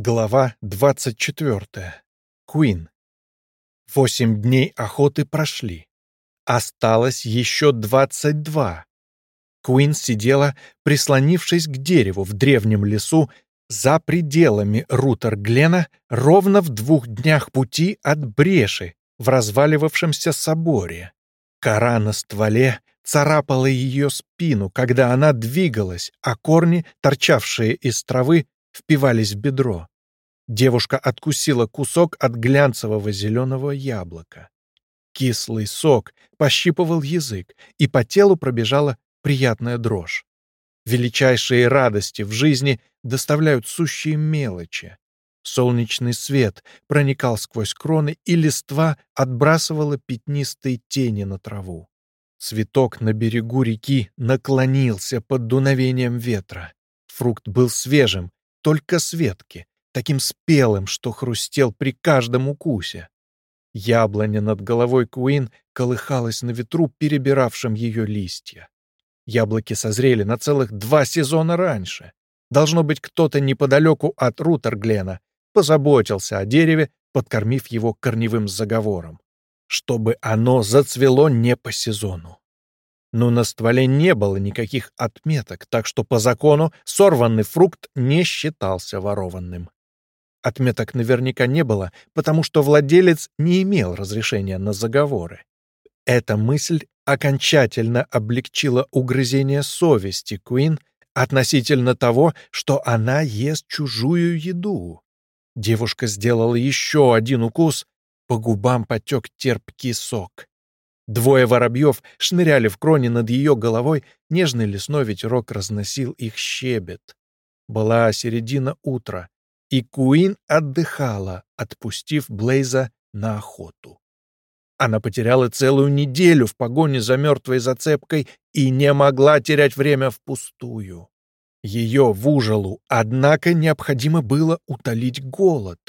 Глава 24. Куин. Восемь дней охоты прошли. Осталось еще 22. Куин сидела, прислонившись к дереву в древнем лесу за пределами Рутер-Глена ровно в двух днях пути от бреши в разваливавшемся соборе. Кора на стволе царапала ее спину, когда она двигалась, а корни, торчавшие из травы, впивались в бедро. Девушка откусила кусок от глянцевого зеленого яблока. Кислый сок пощипывал язык, и по телу пробежала приятная дрожь. Величайшие радости в жизни доставляют сущие мелочи. Солнечный свет проникал сквозь кроны, и листва отбрасывала пятнистые тени на траву. Цветок на берегу реки наклонился под дуновением ветра. Фрукт был свежим, только с ветки, таким спелым, что хрустел при каждом укусе. Яблоня над головой Куин колыхалась на ветру, перебиравшем ее листья. Яблоки созрели на целых два сезона раньше. Должно быть, кто-то неподалеку от Рутерглена позаботился о дереве, подкормив его корневым заговором, чтобы оно зацвело не по сезону но на стволе не было никаких отметок, так что по закону сорванный фрукт не считался ворованным. Отметок наверняка не было, потому что владелец не имел разрешения на заговоры. Эта мысль окончательно облегчила угрызение совести Куин относительно того, что она ест чужую еду. Девушка сделала еще один укус, по губам потек терпкий сок. Двое воробьев шныряли в кроне над ее головой, нежный лесной ветерок разносил их щебет. Была середина утра, и Куин отдыхала, отпустив Блейза на охоту. Она потеряла целую неделю в погоне за мертвой зацепкой и не могла терять время впустую. Ее в ужалу, однако, необходимо было утолить голод.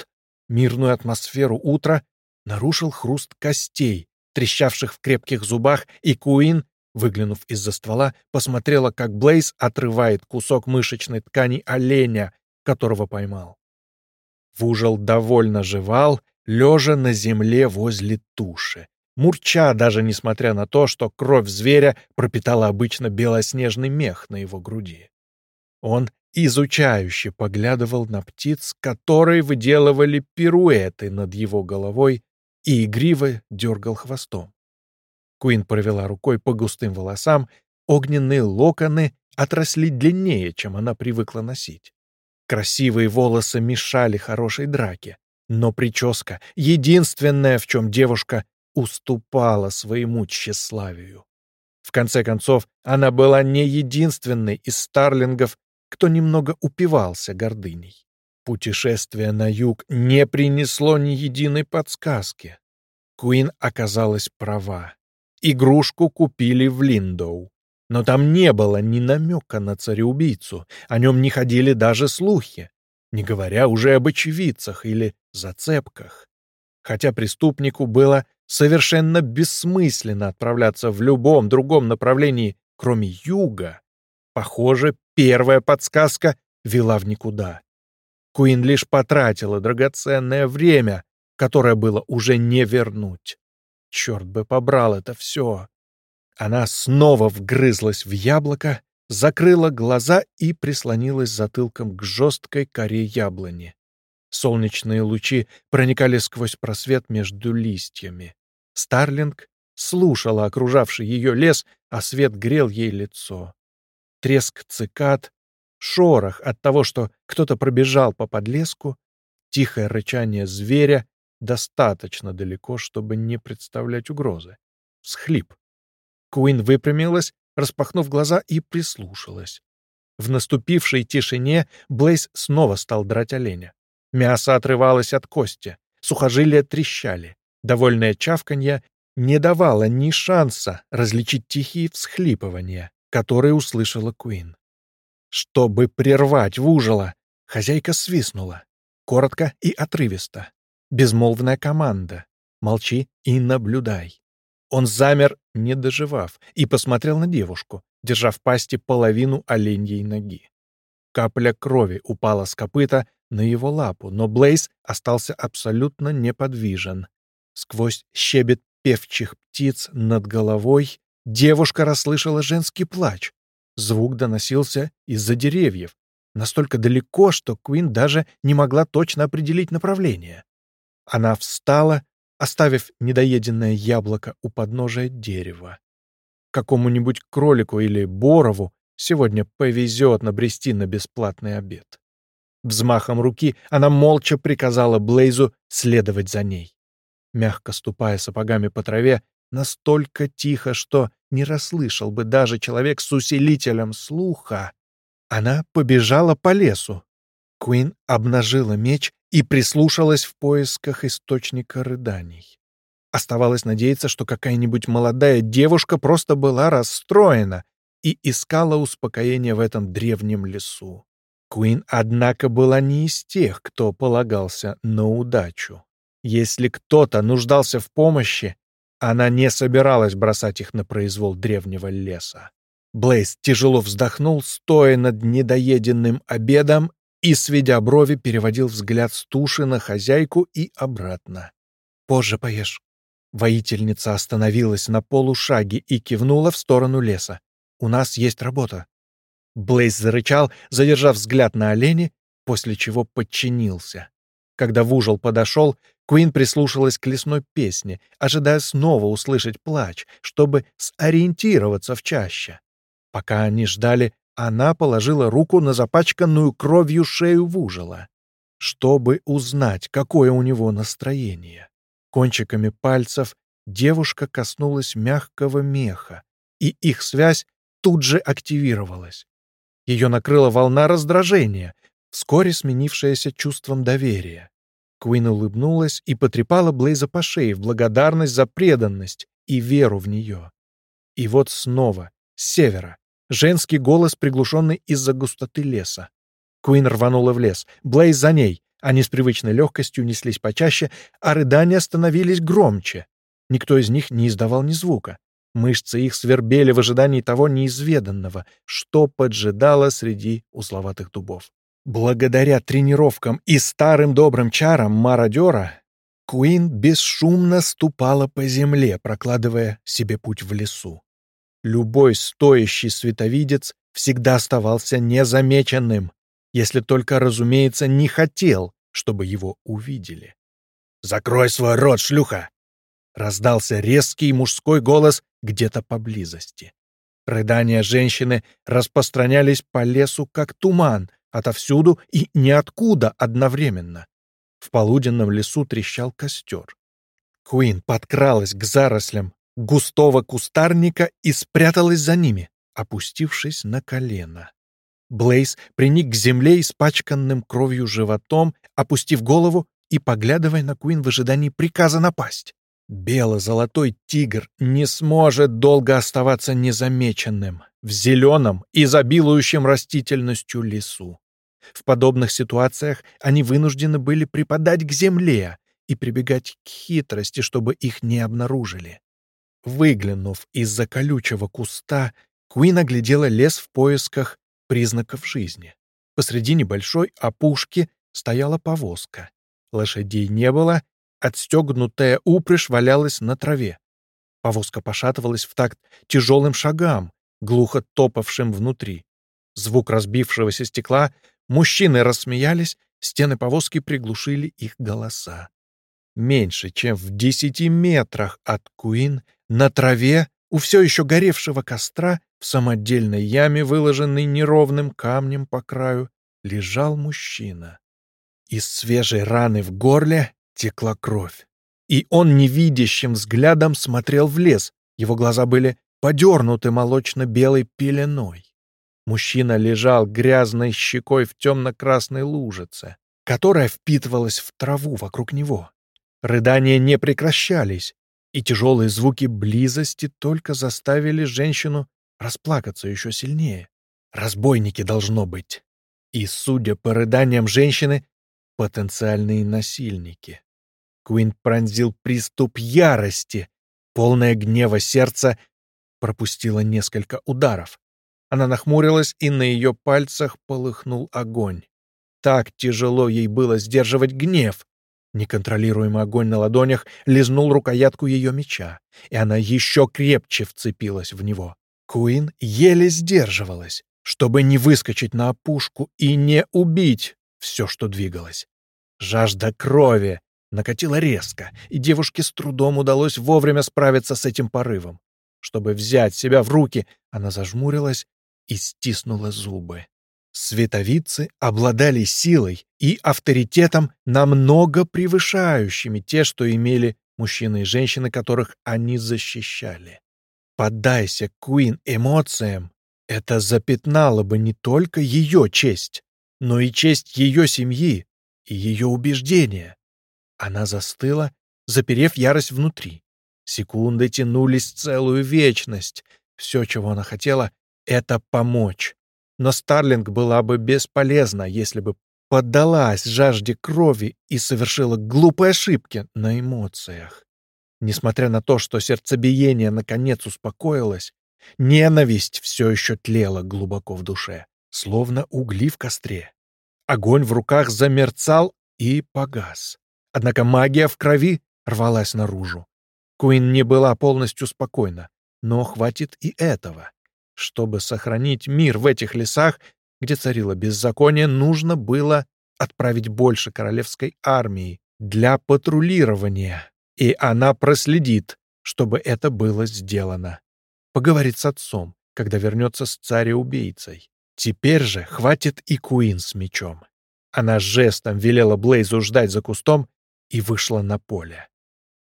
Мирную атмосферу утра нарушил хруст костей, трещавших в крепких зубах, и Куин, выглянув из-за ствола, посмотрела, как Блейз отрывает кусок мышечной ткани оленя, которого поймал. Вужел довольно жевал, лежа на земле возле туши, мурча даже несмотря на то, что кровь зверя пропитала обычно белоснежный мех на его груди. Он изучающе поглядывал на птиц, которые выделывали пируэты над его головой, и игриво дергал хвостом. Куин провела рукой по густым волосам, огненные локоны отросли длиннее, чем она привыкла носить. Красивые волосы мешали хорошей драке, но прическа — единственное, в чем девушка уступала своему тщеславию. В конце концов, она была не единственной из старлингов, кто немного упивался гордыней. Путешествие на юг не принесло ни единой подсказки. Куин оказалась права. Игрушку купили в Линдоу. Но там не было ни намека на цареубийцу, о нем не ходили даже слухи, не говоря уже об очевидцах или зацепках. Хотя преступнику было совершенно бессмысленно отправляться в любом другом направлении, кроме юга, похоже, первая подсказка вела в никуда. Куин лишь потратила драгоценное время, которое было уже не вернуть. Черт бы побрал это все. Она снова вгрызлась в яблоко, закрыла глаза и прислонилась затылком к жесткой коре яблони. Солнечные лучи проникали сквозь просвет между листьями. Старлинг слушала окружавший ее лес, а свет грел ей лицо. Треск цикад шорох от того, что кто-то пробежал по подлеску, тихое рычание зверя достаточно далеко, чтобы не представлять угрозы. Схлип. Куин выпрямилась, распахнув глаза, и прислушалась. В наступившей тишине Блейз снова стал драть оленя. Мясо отрывалось от кости, сухожилия трещали. Довольное чавканье не давало ни шанса различить тихие всхлипывания, которые услышала Куин. Чтобы прервать вужила, хозяйка свистнула. Коротко и отрывисто. Безмолвная команда. Молчи и наблюдай. Он замер, не доживав, и посмотрел на девушку, держа в пасти половину оленьей ноги. Капля крови упала с копыта, на его лапу, но Блейз остался абсолютно неподвижен. Сквозь щебет певчих птиц над головой девушка расслышала женский плач. Звук доносился из-за деревьев, настолько далеко, что Куин даже не могла точно определить направление. Она встала, оставив недоеденное яблоко у подножия дерева. Какому-нибудь кролику или борову сегодня повезет набрести на бесплатный обед. Взмахом руки она молча приказала Блейзу следовать за ней. Мягко ступая сапогами по траве, настолько тихо, что не расслышал бы даже человек с усилителем слуха, она побежала по лесу. Куин обнажила меч и прислушалась в поисках источника рыданий. Оставалось надеяться, что какая-нибудь молодая девушка просто была расстроена и искала успокоения в этом древнем лесу. Куин, однако, была не из тех, кто полагался на удачу. Если кто-то нуждался в помощи, она не собиралась бросать их на произвол древнего леса. Блейз тяжело вздохнул, стоя над недоеденным обедом и, сведя брови, переводил взгляд с туши на хозяйку и обратно. «Позже поешь». Воительница остановилась на полушаге и кивнула в сторону леса. «У нас есть работа». Блейз зарычал, задержав взгляд на олене, после чего подчинился. Когда Вужел подошел, Куин прислушалась к лесной песне, ожидая снова услышать плач, чтобы сориентироваться в чаще. Пока они ждали, она положила руку на запачканную кровью шею Вужела, чтобы узнать, какое у него настроение. Кончиками пальцев девушка коснулась мягкого меха, и их связь тут же активировалась. Ее накрыла волна раздражения, вскоре сменившаяся чувством доверия. Куин улыбнулась и потрепала Блейза по шее в благодарность за преданность и веру в нее. И вот снова, с севера, Женский голос, приглушенный из-за густоты леса. Куин рванула в лес. Блейз за ней. Они с привычной легкостью неслись почаще, а рыдания становились громче. Никто из них не издавал ни звука. Мышцы их свербели в ожидании того неизведанного, что поджидало среди узловатых дубов. Благодаря тренировкам и старым добрым чарам мародера, Куин бесшумно ступала по земле, прокладывая себе путь в лесу. Любой стоящий световидец всегда оставался незамеченным, если только, разумеется, не хотел, чтобы его увидели. «Закрой свой рот, шлюха!» Раздался резкий мужской голос где-то поблизости. Рыдания женщины распространялись по лесу, как туман, отовсюду и ниоткуда одновременно. В полуденном лесу трещал костер. Куин подкралась к зарослям, густого кустарника и спряталась за ними, опустившись на колено. Блейз приник к земле испачканным кровью животом, опустив голову и поглядывая на Куин в ожидании приказа напасть. Бело-золотой тигр не сможет долго оставаться незамеченным в зеленом, изобилующем растительностью лесу. В подобных ситуациях они вынуждены были припадать к земле и прибегать к хитрости, чтобы их не обнаружили. Выглянув из-за колючего куста, Куин оглядела лес в поисках признаков жизни. Посреди небольшой опушки стояла повозка. Лошадей не было, отстегнутая упряжь валялась на траве. Повозка пошатывалась в такт тяжелым шагам, глухо топавшим внутри. Звук разбившегося стекла, мужчины рассмеялись, стены повозки приглушили их голоса. Меньше, чем в десяти метрах от Куин на траве, у все еще горевшего костра, в самодельной яме, выложенной неровным камнем по краю, лежал мужчина. Из свежей раны в горле текла кровь. И он невидящим взглядом смотрел в лес, его глаза были подернуты молочно-белой пеленой. Мужчина лежал грязной щекой в темно-красной лужице, которая впитывалась в траву вокруг него. Рыдания не прекращались, и тяжелые звуки близости только заставили женщину расплакаться еще сильнее. Разбойники должно быть. И, судя по рыданиям женщины, потенциальные насильники. Куин пронзил приступ ярости. Полное гнева сердце пропустило несколько ударов. Она нахмурилась, и на ее пальцах полыхнул огонь. так тяжело ей было сдерживать гнев. Неконтролируемый огонь на ладонях лизнул рукоятку ее меча, и она еще крепче вцепилась в него. Куин еле сдерживалась, чтобы не выскочить на опушку и не убить все, что двигалось. Жажда крови накатила резко, и девушке с трудом удалось вовремя справиться с этим порывом. Чтобы взять себя в руки, она зажмурилась и стиснула зубы. Световицы обладали силой и авторитетом, намного превышающими те, что имели мужчины и женщины, которых они защищали. Поддайся Куин эмоциям, это запятнало бы не только ее честь, но и честь ее семьи и ее убеждения. Она застыла, заперев ярость внутри. Секунды тянулись целую вечность. Все, чего она хотела, — это помочь. Но Старлинг была бы бесполезна, если бы поддалась жажде крови и совершила глупые ошибки на эмоциях. Несмотря на то, что сердцебиение наконец успокоилось, ненависть все еще тлела глубоко в душе, словно угли в костре. Огонь в руках замерцал и погас. Однако магия в крови рвалась наружу. Куин не была полностью спокойна, но хватит и этого. Чтобы сохранить мир в этих лесах, где царило беззаконие, нужно было отправить больше королевской армии для патрулирования, и она проследит, чтобы это было сделано. Поговорит с отцом, когда вернется с царя-убийцей. Теперь же хватит и Куин с мечом. Она жестом велела Блейзу ждать за кустом и вышла на поле.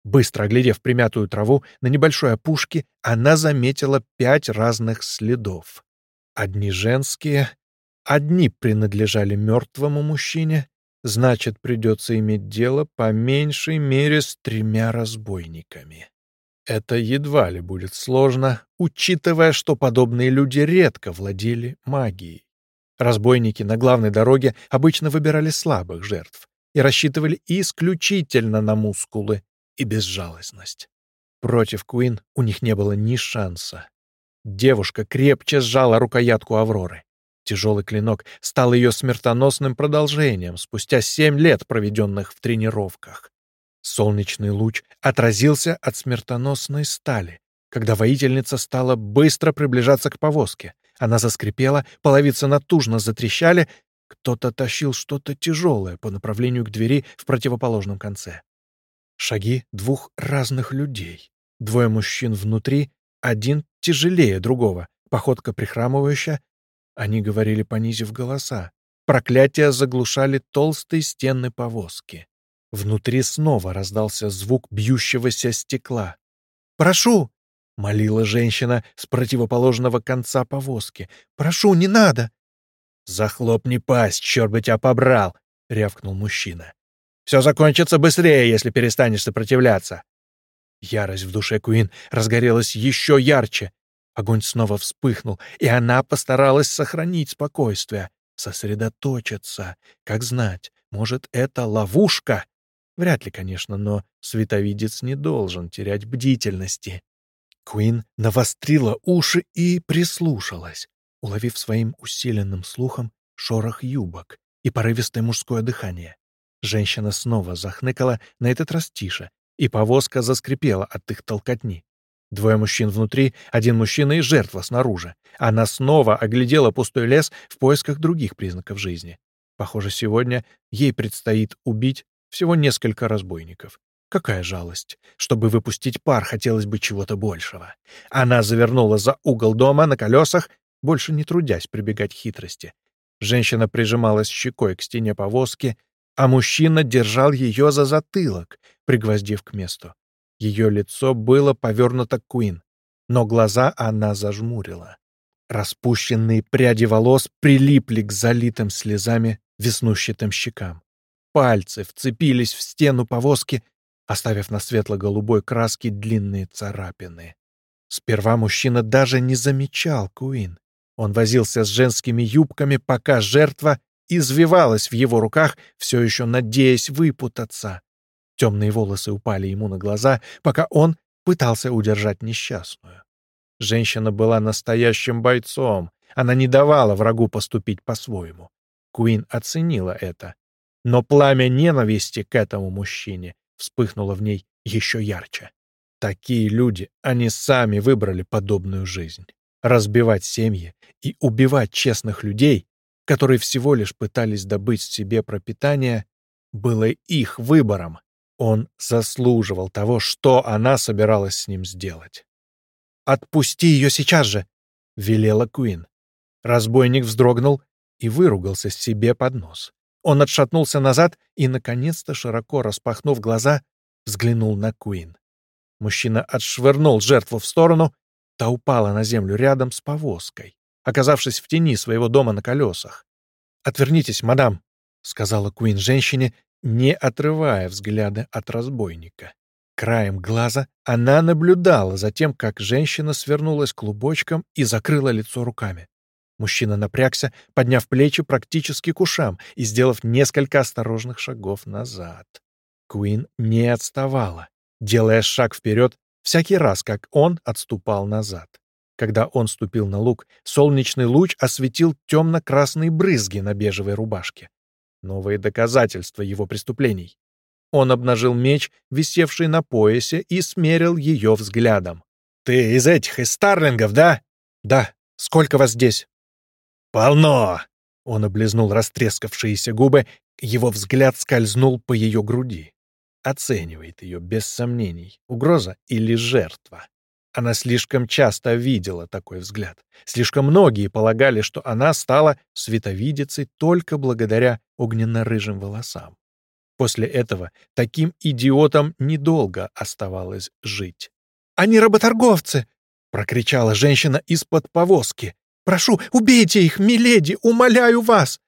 Быстро оглядев примятую траву на небольшой опушке, она заметила пять разных следов. Одни женские, одни принадлежали мертвому мужчине, значит, придется иметь дело по меньшей мере с тремя разбойниками. Это едва ли будет сложно, учитывая, что подобные люди редко владели магией. Разбойники на главной дороге обычно выбирали слабых жертв и рассчитывали исключительно на мускулы, и безжалостность. Против Куин у них не было ни шанса. Девушка крепче сжала рукоятку Авроры. Тяжелый клинок стал ее смертоносным продолжением спустя семь лет, проведенных в тренировках. Солнечный луч отразился от смертоносной стали, когда воительница стала быстро приближаться к повозке. Она заскрипела, половицы натужно затрещали, кто-то тащил что-то тяжелое по направлению к двери в противоположном конце. Шаги двух разных людей. Двое мужчин внутри, один тяжелее другого, походка прихрамывающая. Они говорили, понизив голоса. Проклятия заглушали толстые стены повозки. Внутри снова раздался звук бьющегося стекла. «Прошу!» — молила женщина с противоположного конца повозки. «Прошу, не надо!» «Захлопни пасть, черт бы тебя побрал!» — рявкнул мужчина. Все закончится быстрее, если перестанешь сопротивляться. Ярость в душе Куин разгорелась еще ярче. Огонь снова вспыхнул, и она постаралась сохранить спокойствие, сосредоточиться. Как знать, может, это ловушка? Вряд ли, конечно, но световидец не должен терять бдительности. Куин навострила уши и прислушалась, уловив своим усиленным слухом шорох юбок и порывистое мужское дыхание. Женщина снова захныкала, на этот раз тише, и повозка заскрипела от их толкотни. Двое мужчин внутри, один мужчина и жертва снаружи. Она снова оглядела пустой лес в поисках других признаков жизни. Похоже, сегодня ей предстоит убить всего несколько разбойников. Какая жалость. Чтобы выпустить пар, хотелось бы чего-то большего. Она завернула за угол дома на колесах, больше не трудясь прибегать к хитрости. Женщина прижималась щекой к стене повозки, а мужчина держал ее за затылок, пригвоздив к месту. Ее лицо было повернуто к Куин, но глаза она зажмурила. Распущенные пряди волос прилипли к залитым слезами веснущатым щекам. Пальцы вцепились в стену повозки, оставив на светло-голубой краске длинные царапины. Сперва мужчина даже не замечал Куин. Он возился с женскими юбками, пока жертва извивалась в его руках, все еще надеясь выпутаться. Темные волосы упали ему на глаза, пока он пытался удержать несчастную. Женщина была настоящим бойцом. Она не давала врагу поступить по-своему. Куин оценила это. Но пламя ненависти к этому мужчине вспыхнуло в ней еще ярче. Такие люди, они сами выбрали подобную жизнь. Разбивать семьи и убивать честных людей, которые всего лишь пытались добыть себе пропитание, было их выбором. Он заслуживал того, что она собиралась с ним сделать. «Отпусти ее сейчас же!» — велела Куин. Разбойник вздрогнул и выругался себе под нос. Он отшатнулся назад и, наконец-то, широко распахнув глаза, взглянул на Куин. Мужчина отшвырнул жертву в сторону, та упала на землю рядом с повозкой, оказавшись в тени своего дома на колесах. «Отвернитесь, мадам», — сказала Куин женщине, не отрывая взгляда от разбойника. Краем глаза она наблюдала за тем, как женщина свернулась клубочком и закрыла лицо руками. Мужчина напрягся, подняв плечи практически к ушам и сделав несколько осторожных шагов назад. Куин не отставала, делая шаг вперед всякий раз, как он отступал назад. Когда он ступил на луг, солнечный луч осветил темно-красные брызги на бежевой рубашке. Новые доказательства его преступлений. Он обнажил меч, висевший на поясе, и смерил ее взглядом. «Ты из этих, из Старлингов, да?» «Да. Сколько вас здесь?» «Полно!» Он облизнул растрескавшиеся губы, его взгляд скользнул по ее груди. Оценивает ее, без сомнений, угроза или жертва. Она слишком часто видела такой взгляд. Слишком многие полагали, что она стала световидицей только благодаря огненно-рыжим волосам. После этого таким идиотам недолго оставалось жить. «Они работорговцы!» — прокричала женщина из-под повозки. «Прошу, убейте их, миледи, умоляю вас!»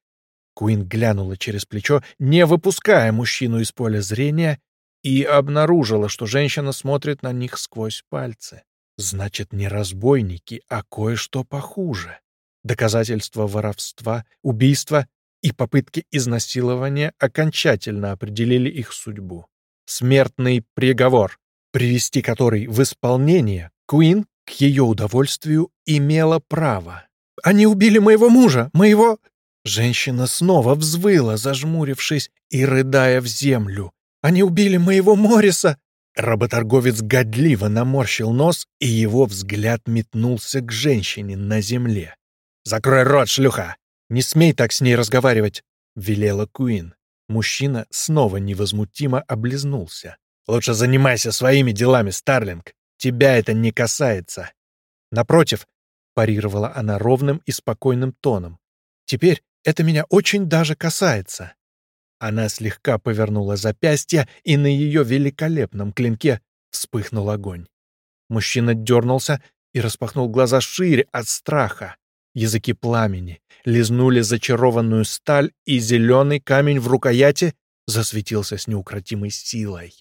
Куин глянула через плечо, не выпуская мужчину из поля зрения, и обнаружила, что женщина смотрит на них сквозь пальцы. Значит, не разбойники, а кое-что похуже. Доказательства воровства, убийства и попытки изнасилования окончательно определили их судьбу. Смертный приговор, привести который в исполнение Куин к ее удовольствию имела право. «Они убили моего мужа, моего...» Женщина снова взвыла, зажмурившись и рыдая в землю. «Они убили моего Морриса!» Работорговец годливо наморщил нос, и его взгляд метнулся к женщине на земле. «Закрой рот, шлюха! Не смей так с ней разговаривать!» — велела Куин. Мужчина снова невозмутимо облизнулся. «Лучше занимайся своими делами, Старлинг. Тебя это не касается». «Напротив», — парировала она ровным и спокойным тоном, «теперь это меня очень даже касается». Она слегка повернула запястье, и на ее великолепном клинке вспыхнул огонь. Мужчина дернулся и распахнул глаза шире от страха. Языки пламени лизнули зачарованную сталь, и зеленый камень в рукояти засветился с неукротимой силой.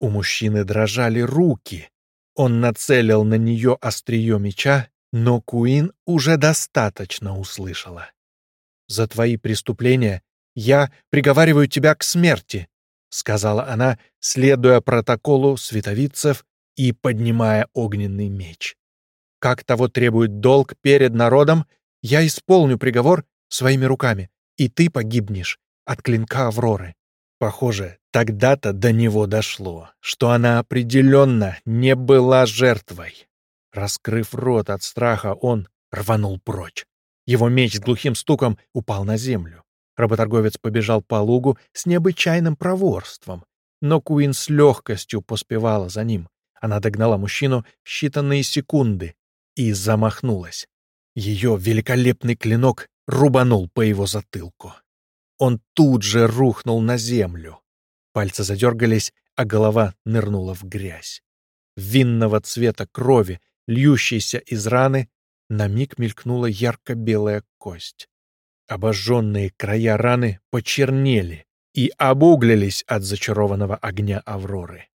У мужчины дрожали руки. Он нацелил на нее острие меча, но Куин уже достаточно услышала. «За твои преступления «Я приговариваю тебя к смерти», — сказала она, следуя протоколу световицев и поднимая огненный меч. «Как того требует долг перед народом, я исполню приговор своими руками, и ты погибнешь от клинка Авроры». Похоже, тогда-то до него дошло, что она определенно не была жертвой. Раскрыв рот от страха, он рванул прочь. Его меч с глухим стуком упал на землю. Работорговец побежал по лугу с необычайным проворством, но Куин с легкостью поспевала за ним. Она догнала мужчину в считанные секунды и замахнулась. Ее великолепный клинок рубанул по его затылку. Он тут же рухнул на землю. Пальцы задергались, а голова нырнула в грязь. Винного цвета крови, льющейся из раны, на миг мелькнула ярко-белая кость. Обожженные края раны почернели и обуглились от зачарованного огня Авроры.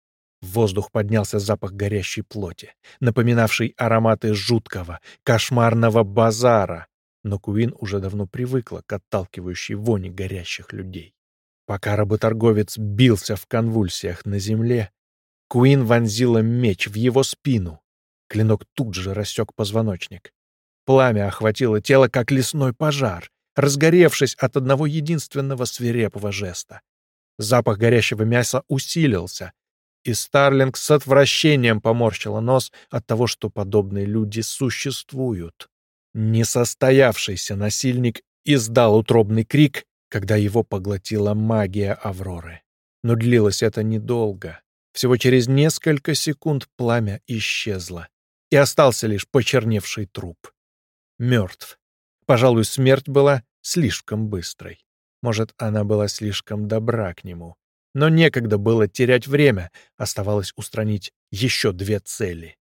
В воздух поднялся запах горящей плоти, напоминавший ароматы жуткого, кошмарного базара, но Куин уже давно привыкла к отталкивающей вони горящих людей. Пока работорговец бился в конвульсиях на земле, Куин вонзила меч в его спину. Клинок тут же рассек позвоночник. Пламя охватило тело, как лесной пожар, разгоревшись от одного единственного свирепого жеста. Запах горящего мяса усилился, и Старлинг с отвращением поморщила нос от того, что подобные люди существуют. Несостоявшийся насильник издал утробный крик, когда его поглотила магия Авроры. Но длилось это недолго. Всего через несколько секунд пламя исчезло, и остался лишь почерневший труп. Мертв. Пожалуй, смерть была слишком быстрой. Может, она была слишком добра к нему. Но некогда было терять время, оставалось устранить еще две цели.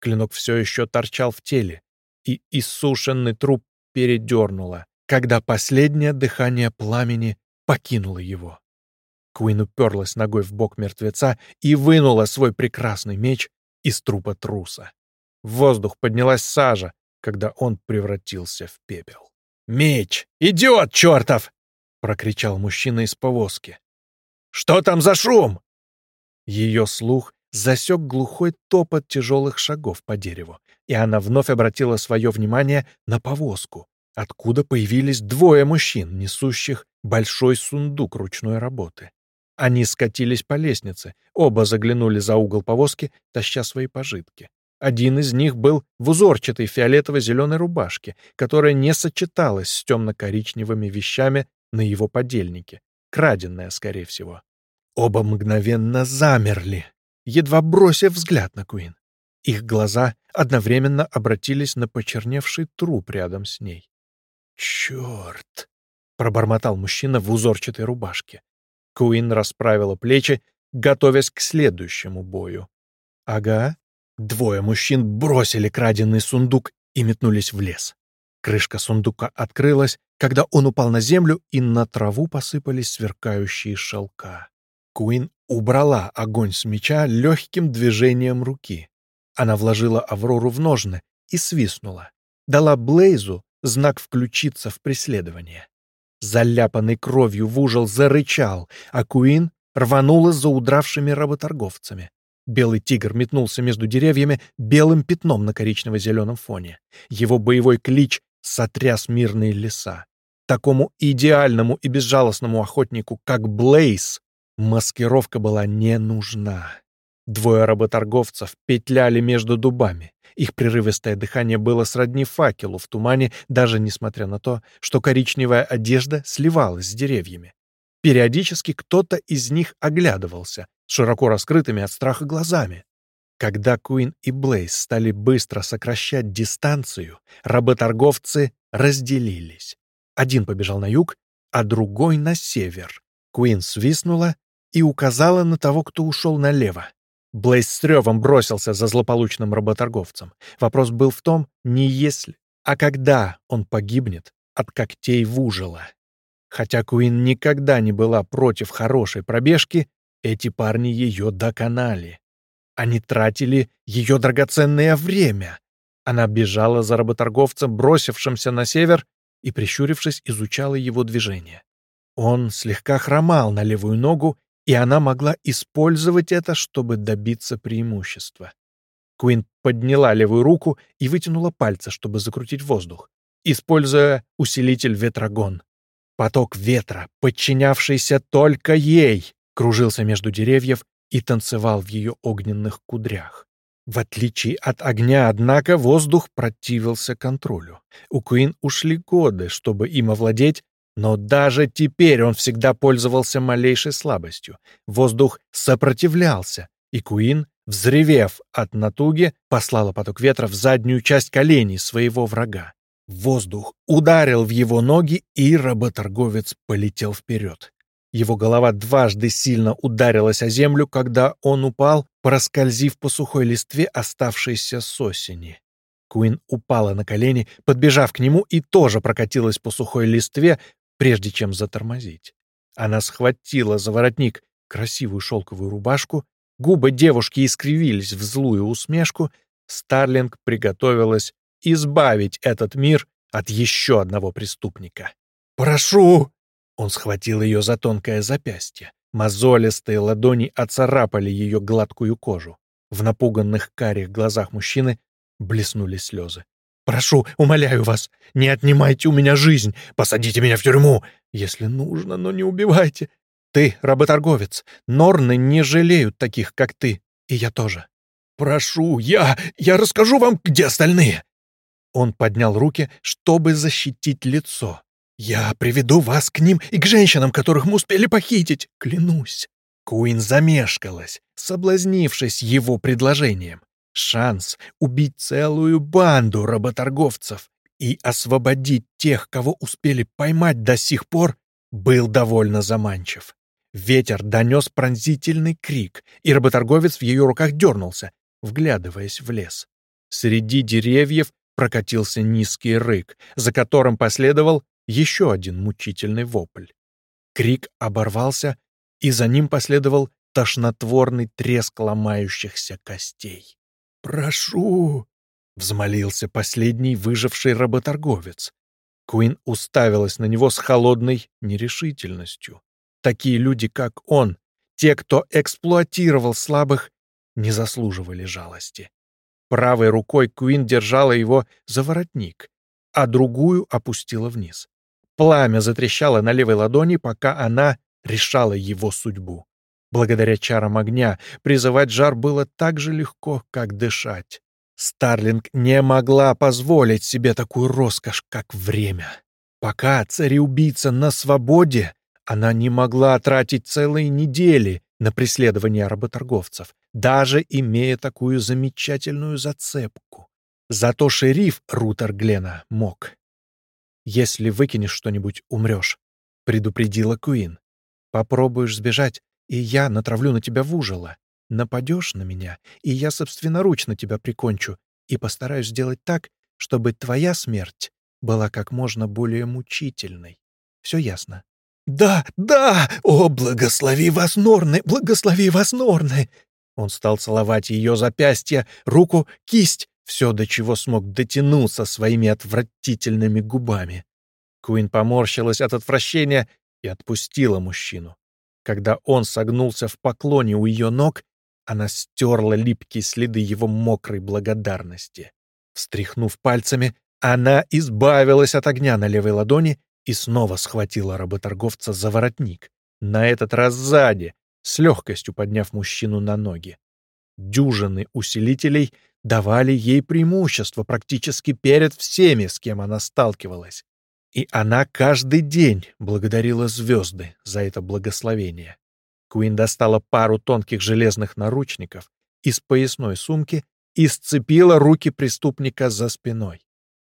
Клинок все еще торчал в теле, и иссушенный труп передернуло, когда последнее дыхание пламени покинуло его. Куин уперлась ногой в бок мертвеца и вынула свой прекрасный меч из трупа труса. В воздух поднялась сажа, когда он превратился в пепел. «Меч! Идет, чертов!» — прокричал мужчина из повозки. «Что там за шум?» Ее слух засек глухой топот тяжелых шагов по дереву, и она вновь обратила свое внимание на повозку, откуда появились двое мужчин, несущих большой сундук ручной работы. Они скатились по лестнице, оба заглянули за угол повозки, таща свои пожитки. Один из них был в узорчатой фиолетово-зеленой рубашке, которая не сочеталась с темно-коричневыми вещами на его подельнике, краденная, скорее всего. Оба мгновенно замерли, едва бросив взгляд на Куин. Их глаза одновременно обратились на почерневший труп рядом с ней. «Черт!» — пробормотал мужчина в узорчатой рубашке. Куин расправила плечи, готовясь к следующему бою. «Ага». Двое мужчин бросили краденый сундук и метнулись в лес. Крышка сундука открылась, когда он упал на землю, и на траву посыпались сверкающие шелка. Куин убрала огонь с меча легким движением руки. Она вложила Аврору в ножны и свистнула. Дала Блейзу знак включиться в преследование заляпанный кровью в ужил, зарычал, а Куин рванула за удравшими работорговцами. Белый тигр метнулся между деревьями белым пятном на коричнево-зеленом фоне. Его боевой клич сотряс мирные леса. Такому идеальному и безжалостному охотнику, как Блейз, маскировка была не нужна. Двое работорговцев петляли между дубами. Их прерывистое дыхание было сродни факелу в тумане, даже несмотря на то, что коричневая одежда сливалась с деревьями. Периодически кто-то из них оглядывался, широко раскрытыми от страха глазами. Когда Куин и Блейз стали быстро сокращать дистанцию, работорговцы разделились. Один побежал на юг, а другой — на север. Куин свистнула и указала на того, кто ушел налево. Блейз с ревом бросился за злополучным работорговцем. Вопрос был в том, не если, а когда он погибнет от когтей Вужела. Хотя Куин никогда не была против хорошей пробежки, эти парни ее доконали. Они тратили ее драгоценное время. Она бежала за работорговцем, бросившимся на север, и, прищурившись, изучала его движение. Он слегка хромал на левую ногу и она могла использовать это, чтобы добиться преимущества. Куин подняла левую руку и вытянула пальцы, чтобы закрутить воздух, используя усилитель ветрогон. Поток ветра, подчинявшийся только ей, кружился между деревьев и танцевал в ее огненных кудрях. В отличие от огня, однако, воздух противился контролю. У Куин ушли годы, чтобы им овладеть, но даже теперь он всегда пользовался малейшей слабостью. Воздух сопротивлялся, и Куин, взревев от натуги, послала поток ветра в заднюю часть коленей своего врага. Воздух ударил в его ноги, и работорговец полетел вперед. Его голова дважды сильно ударилась о землю, когда он упал, проскользив по сухой листве, оставшейся с осени. Куин упала на колени, подбежав к нему, и тоже прокатилась по сухой листве, прежде чем затормозить. Она схватила за воротник красивую шелковую рубашку, губы девушки искривились в злую усмешку, Старлинг приготовилась избавить этот мир от еще одного преступника. «Прошу!» Он схватил ее за тонкое запястье. Мозолистые ладони оцарапали ее гладкую кожу. В напуганных карих глазах мужчины блеснули слезы. Прошу, умоляю вас, не отнимайте у меня жизнь, посадите меня в тюрьму, если нужно, но не убивайте. Ты работорговец, Норны не жалеют таких, как ты, и я тоже. Прошу, я... я расскажу вам, где остальные!» Он поднял руки, чтобы защитить лицо. «Я приведу вас к ним и к женщинам, которых мы успели похитить, клянусь!» Куин замешкалась, соблазнившись его предложением. Шанс убить целую банду работорговцев и освободить тех, кого успели поймать до сих пор, был довольно заманчив. Ветер донес пронзительный крик, и работорговец в ее руках дернулся, вглядываясь в лес. Среди деревьев прокатился низкий рык, за которым последовал еще один мучительный вопль. Крик оборвался, и за ним последовал тошнотворный треск ломающихся костей. «Прошу!» — взмолился последний выживший работорговец. Куин уставилась на него с холодной нерешительностью. Такие люди, как он, те, кто эксплуатировал слабых, не заслуживали жалости. Правой рукой Куин держала его за воротник, а другую опустила вниз. Пламя затрещало на левой ладони, пока она решала его судьбу. Благодаря чарам огня призывать жар было так же легко, как дышать. Старлинг не могла позволить себе такую роскошь, как время. Пока цареубийца на свободе, она не могла тратить целые недели на преследование работорговцев, даже имея такую замечательную зацепку. Зато шериф Рутер Глена мог. «Если выкинешь что-нибудь, умрешь», — предупредила Куин. «Попробуешь сбежать, и я натравлю на тебя в ужало. Нападешь на меня, и я собственноручно тебя прикончу, и постараюсь сделать так, чтобы твоя смерть была как можно более мучительной. Все ясно?» «Да, да! О, благослови вас, Норны! Благослови вас, Норны!» Он стал целовать ее запястье, руку, кисть, все, до чего смог дотянуться своими отвратительными губами. Куин поморщилась от отвращения и отпустила мужчину. Когда он согнулся в поклоне у ее ног, она стерла липкие следы его мокрой благодарности. Встряхнув пальцами, она избавилась от огня на левой ладони и снова схватила работорговца за воротник, на этот раз сзади, с легкостью подняв мужчину на ноги. Дюжины усилителей давали ей преимущество практически перед всеми, с кем она сталкивалась. И она каждый день благодарила звезды за это благословение. Куин достала пару тонких железных наручников из поясной сумки и сцепила руки преступника за спиной.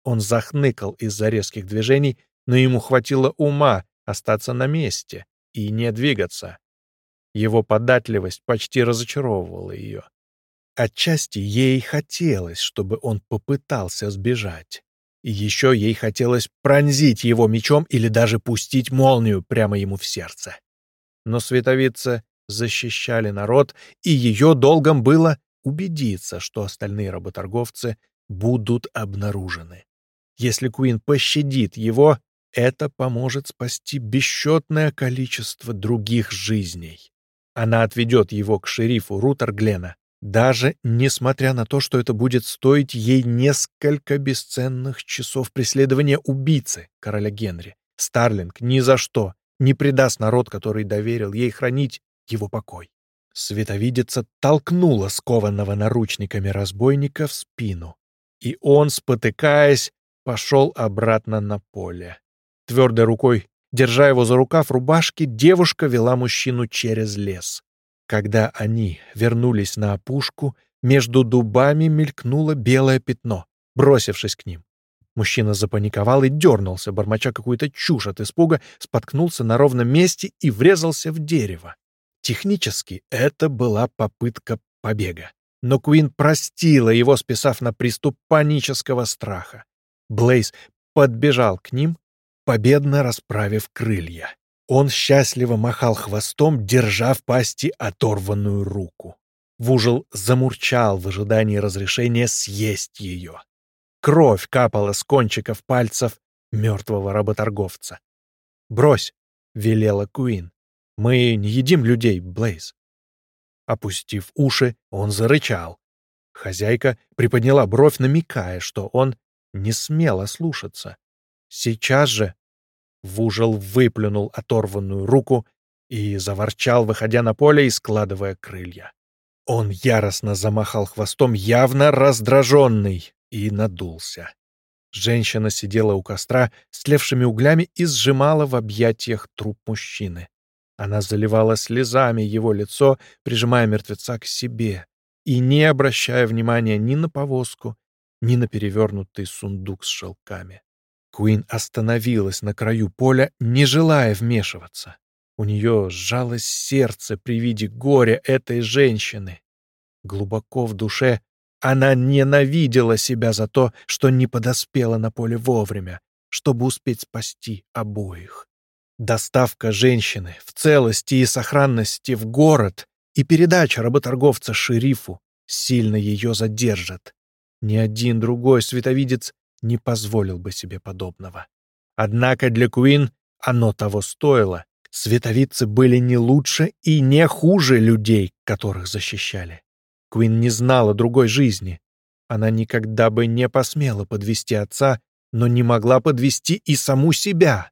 Он захныкал из-за резких движений, но ему хватило ума остаться на месте и не двигаться. Его податливость почти разочаровывала ее. Отчасти ей хотелось, чтобы он попытался сбежать. И еще ей хотелось пронзить его мечом или даже пустить молнию прямо ему в сердце. Но световицы защищали народ, и ее долгом было убедиться, что остальные работорговцы будут обнаружены. Если Куин пощадит его, это поможет спасти бесчетное количество других жизней. Она отведет его к шерифу Рутерглена, даже несмотря на то, что это будет стоить ей несколько бесценных часов преследования убийцы, короля Генри. Старлинг ни за что не предаст народ, который доверил ей хранить его покой. Световидица толкнула скованного наручниками разбойника в спину, и он, спотыкаясь, пошел обратно на поле. Твердой рукой, держа его за рукав рубашки, девушка вела мужчину через лес. Когда они вернулись на опушку, между дубами мелькнуло белое пятно, бросившись к ним. Мужчина запаниковал и дернулся, бормоча какую-то чушь от испуга, споткнулся на ровном месте и врезался в дерево. Технически это была попытка побега. Но Куин простила его, списав на приступ панического страха. Блейз подбежал к ним, победно расправив крылья. Он счастливо махал хвостом, держа в пасти оторванную руку. Вужел замурчал в ожидании разрешения съесть ее. Кровь капала с кончиков пальцев мертвого работорговца. «Брось!» — велела Куин. «Мы не едим людей, Блейз». Опустив уши, он зарычал. Хозяйка приподняла бровь, намекая, что он не смела слушаться. Сейчас же Вужел выплюнул оторванную руку и заворчал, выходя на поле и складывая крылья. Он яростно замахал хвостом, явно раздраженный, и надулся. Женщина сидела у костра с тлевшими углями и сжимала в объятиях труп мужчины. Она заливала слезами его лицо, прижимая мертвеца к себе и не обращая внимания ни на повозку, ни на перевернутый сундук с шелками. Куин остановилась на краю поля, не желая вмешиваться. У нее сжалось сердце при виде горя этой женщины. Глубоко в душе она ненавидела себя за то, что не подоспела на поле вовремя, чтобы успеть спасти обоих. Доставка женщины в целости и сохранности в город и передача работорговца шерифу сильно ее задержат. Ни один другой световидец не позволил бы себе подобного. Однако для Куин оно того стоило. Световицы были не лучше и не хуже людей, которых защищали. Куин не знала другой жизни. Она никогда бы не посмела подвести отца, но не могла подвести и саму себя.